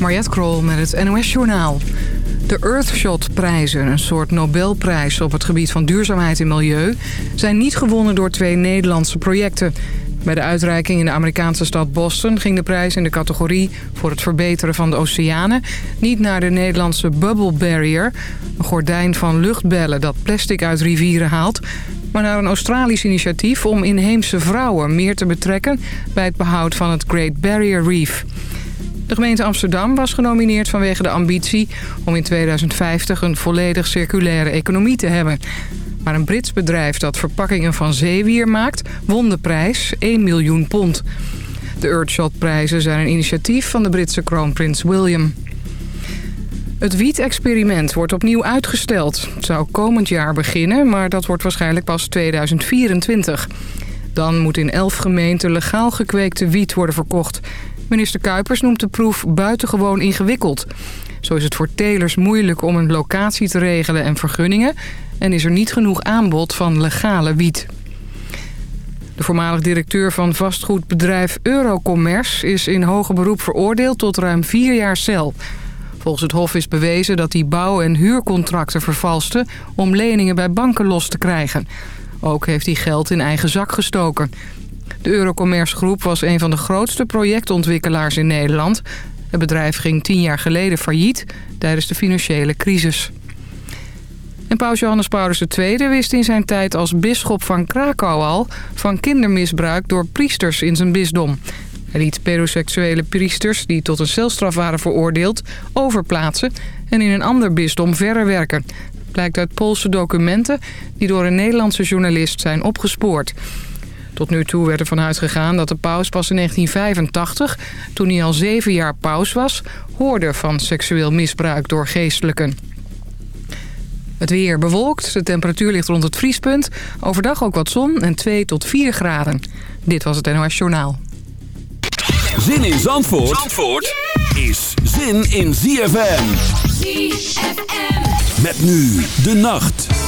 Mariette Krol met het NOS Journaal. De Earthshot-prijzen, een soort Nobelprijs op het gebied van duurzaamheid en milieu... zijn niet gewonnen door twee Nederlandse projecten. Bij de uitreiking in de Amerikaanse stad Boston ging de prijs in de categorie... voor het verbeteren van de oceanen niet naar de Nederlandse Bubble Barrier... een gordijn van luchtbellen dat plastic uit rivieren haalt... maar naar een Australisch initiatief om inheemse vrouwen meer te betrekken... bij het behoud van het Great Barrier Reef... De gemeente Amsterdam was genomineerd vanwege de ambitie... om in 2050 een volledig circulaire economie te hebben. Maar een Brits bedrijf dat verpakkingen van zeewier maakt... won de prijs 1 miljoen pond. De Earthshot-prijzen zijn een initiatief van de Britse kroonprins William. Het wiet-experiment wordt opnieuw uitgesteld. Het zou komend jaar beginnen, maar dat wordt waarschijnlijk pas 2024. Dan moet in elf gemeenten legaal gekweekte wiet worden verkocht... Minister Kuipers noemt de proef buitengewoon ingewikkeld. Zo is het voor telers moeilijk om een locatie te regelen en vergunningen... en is er niet genoeg aanbod van legale wiet. De voormalig directeur van vastgoedbedrijf Eurocommerce... is in hoger beroep veroordeeld tot ruim vier jaar cel. Volgens het Hof is bewezen dat hij bouw- en huurcontracten vervalste... om leningen bij banken los te krijgen. Ook heeft hij geld in eigen zak gestoken... De Eurocommerce Groep was een van de grootste projectontwikkelaars in Nederland. Het bedrijf ging tien jaar geleden failliet tijdens de financiële crisis. En paus Johannes Paulus II wist in zijn tijd als bisschop van Krakau al... van kindermisbruik door priesters in zijn bisdom. Hij liet pedoseksuele priesters, die tot een celstraf waren veroordeeld... overplaatsen en in een ander bisdom verder werken. Blijkt uit Poolse documenten die door een Nederlandse journalist zijn opgespoord... Tot nu toe werd er vanuit gegaan dat de paus pas in 1985, toen hij al zeven jaar paus was, hoorde van seksueel misbruik door geestelijken. Het weer bewolkt, de temperatuur ligt rond het vriespunt. Overdag ook wat zon en 2 tot 4 graden. Dit was het NOS Journaal. Zin in Zandvoort, Zandvoort is zin in ZFM. ZFM. Met nu de nacht.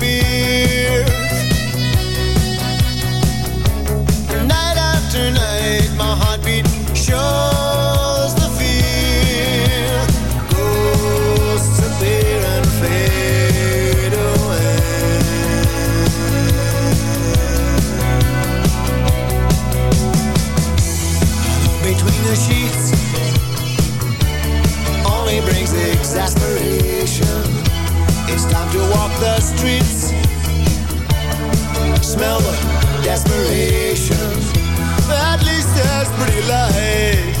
Streets. Smell the desperation. At least there's pretty lights.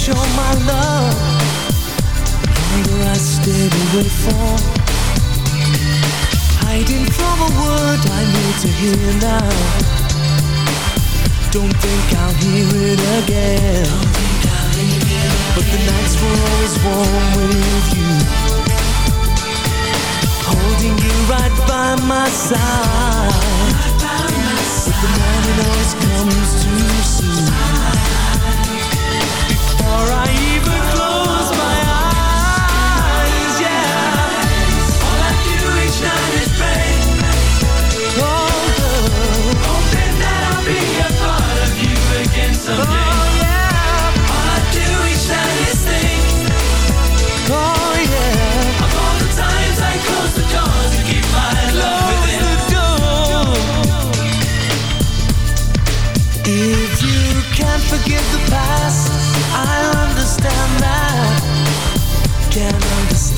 show my love. Longer I stayed away from. Hiding from a word I need to hear now. Don't think I'll hear it again. But the nights were always warm with you. Holding you right by my side. But the morning always comes too soon before I even close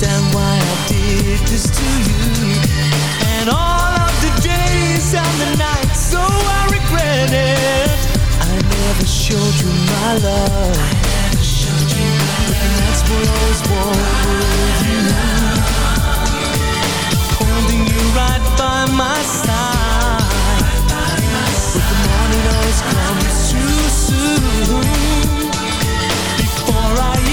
understand why I did this to you. And all of the days and the nights So I regret it. I never showed you my love. I never showed you my love. And that's what I was with you Holding you right by my side. But the morning always comes too soon. Before I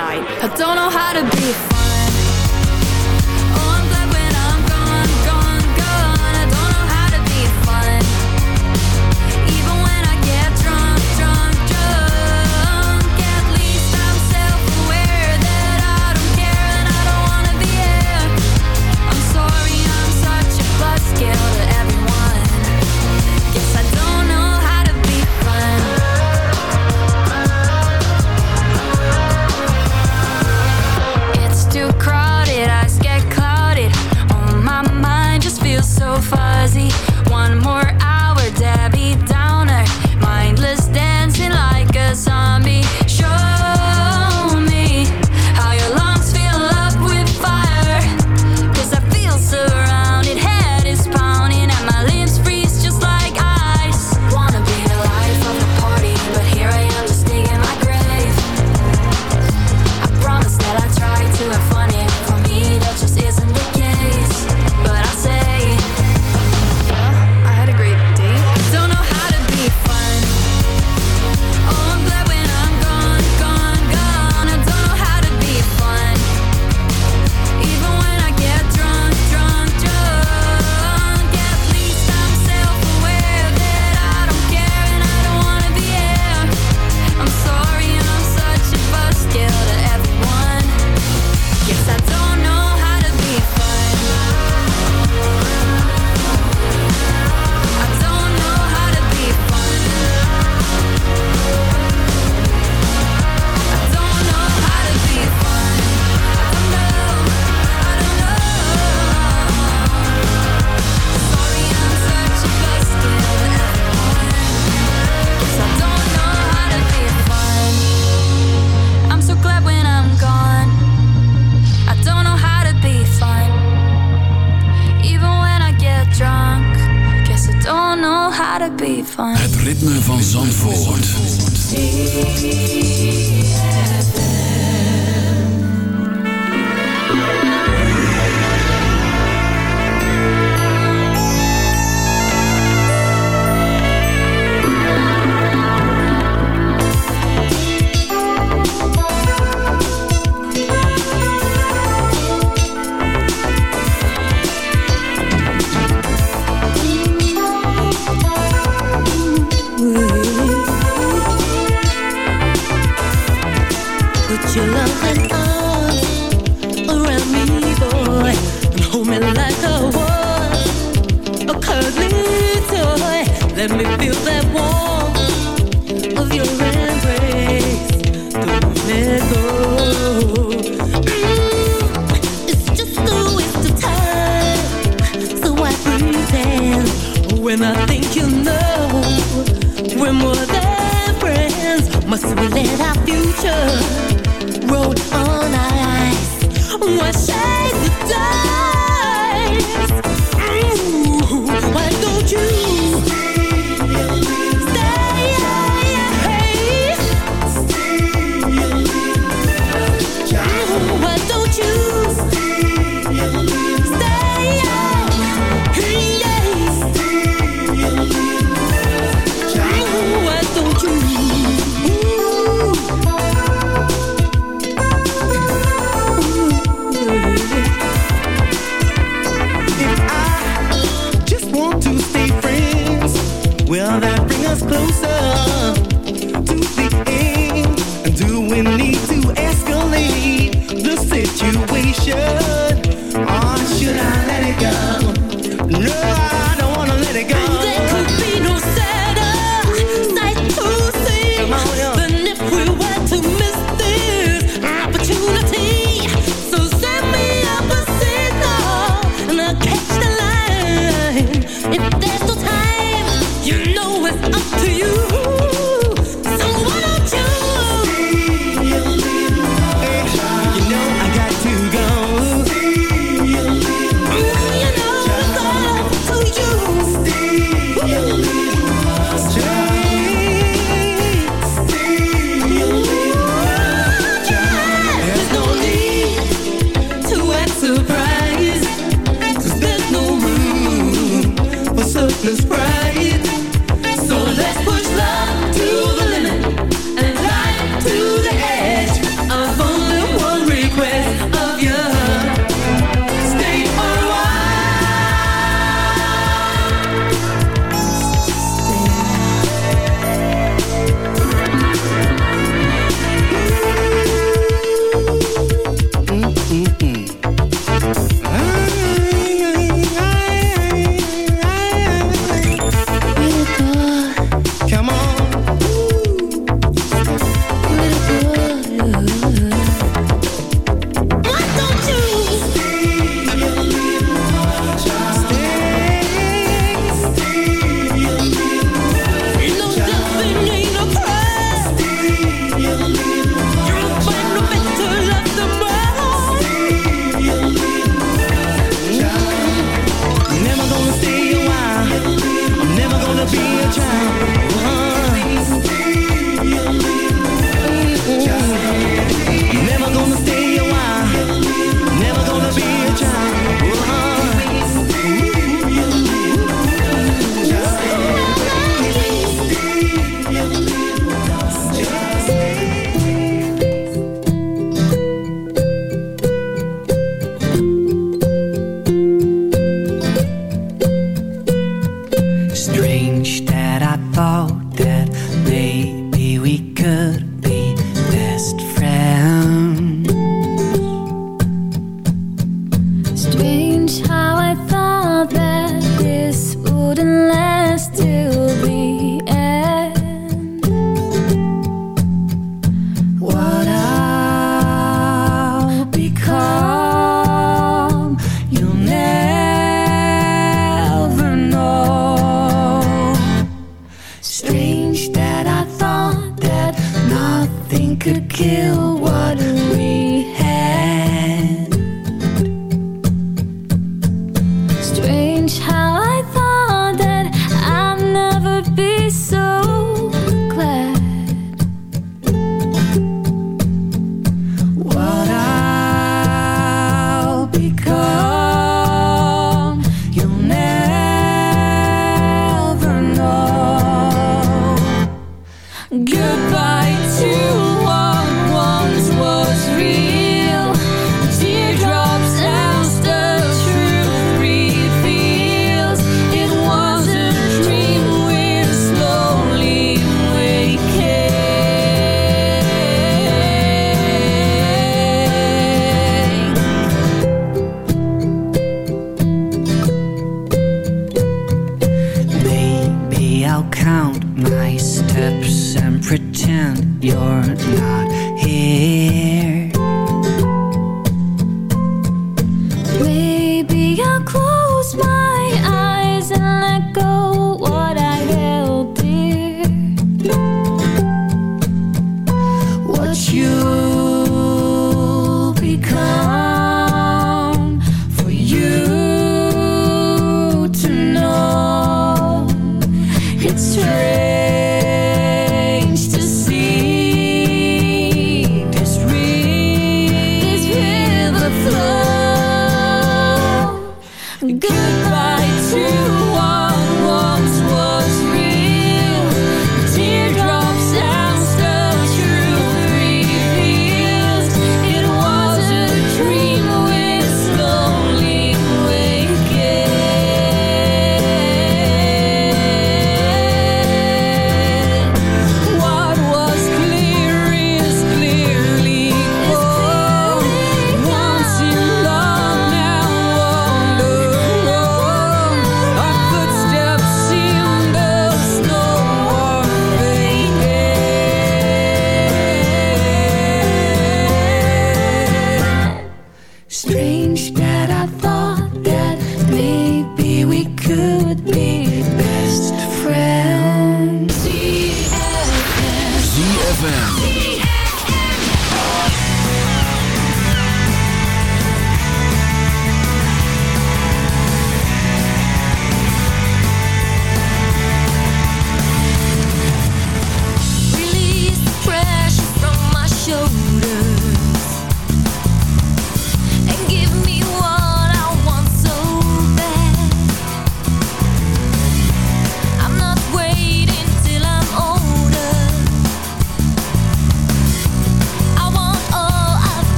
night. I don't know how to be Zandvoort.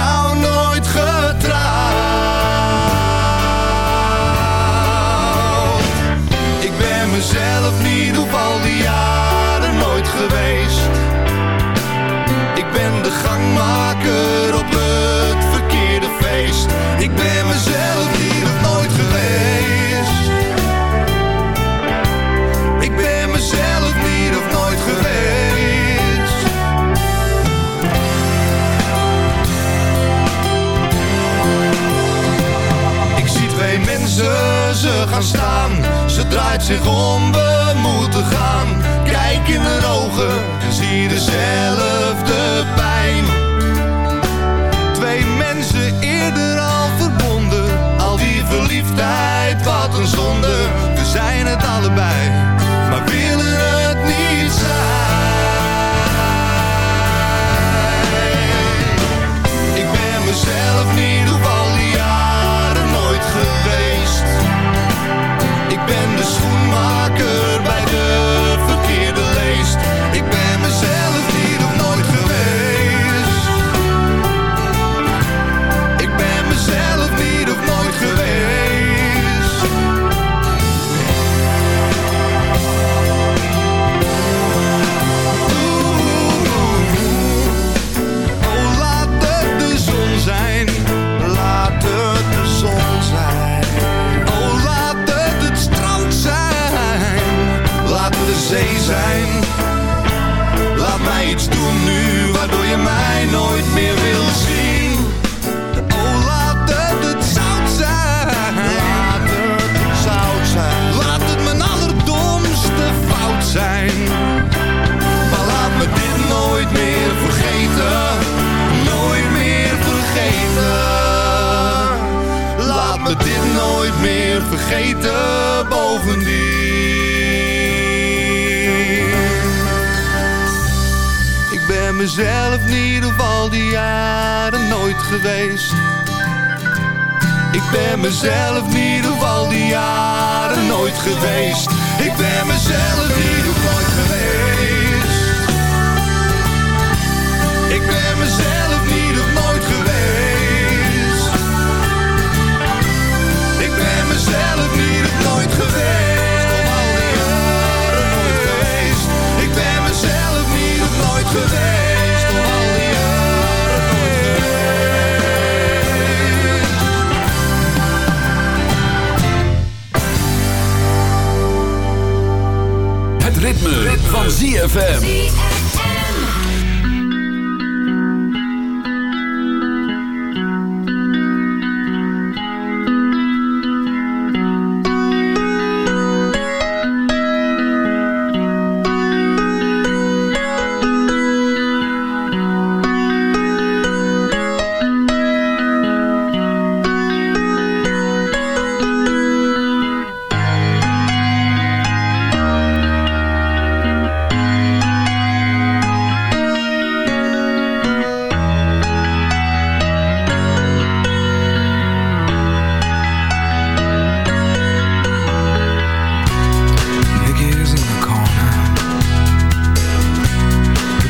shower zich om, we moeten gaan. Kijk in de ogen en zie dezelfde pijn. Twee mensen eerder al verbonden. Al die verliefdheid, iets doen nu, waardoor je mij nooit meer mezelf niet of al die jaren nooit geweest. Ik ben mezelf niet of al die jaren nooit geweest. Ik ben mezelf niet of nooit geweest. Ik ben mezelf niet of nooit geweest. Ik ben mezelf niet nooit geweest. Al nooit geweest. Ik ben mezelf niet nooit geweest. Ritme, van ZFM.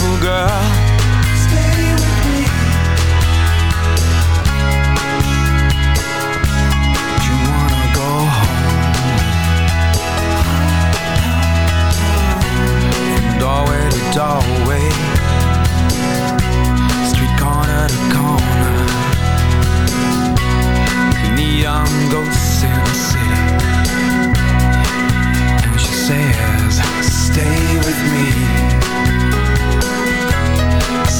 Beautiful girl. Stay with me. Do you wanna go home? From doorway to doorway. Street corner to corner neon ghosts in the city. And she says, Stay with me.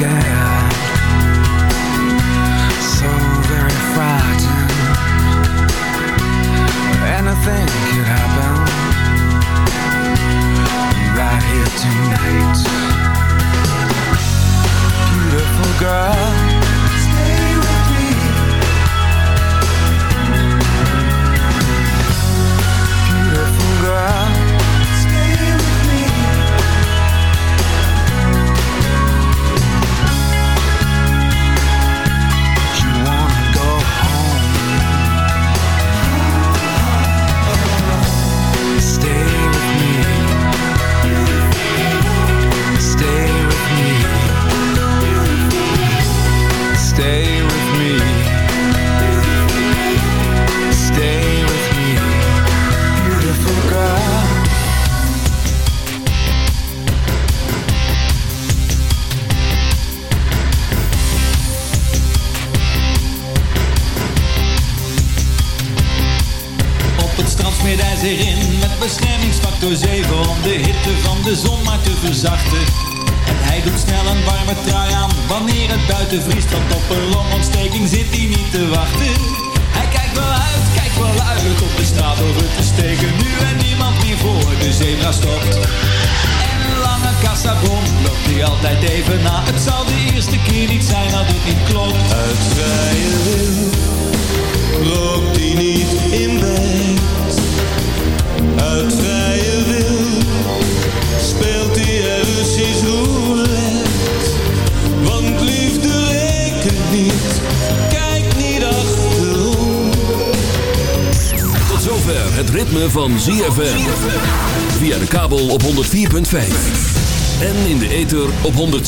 She's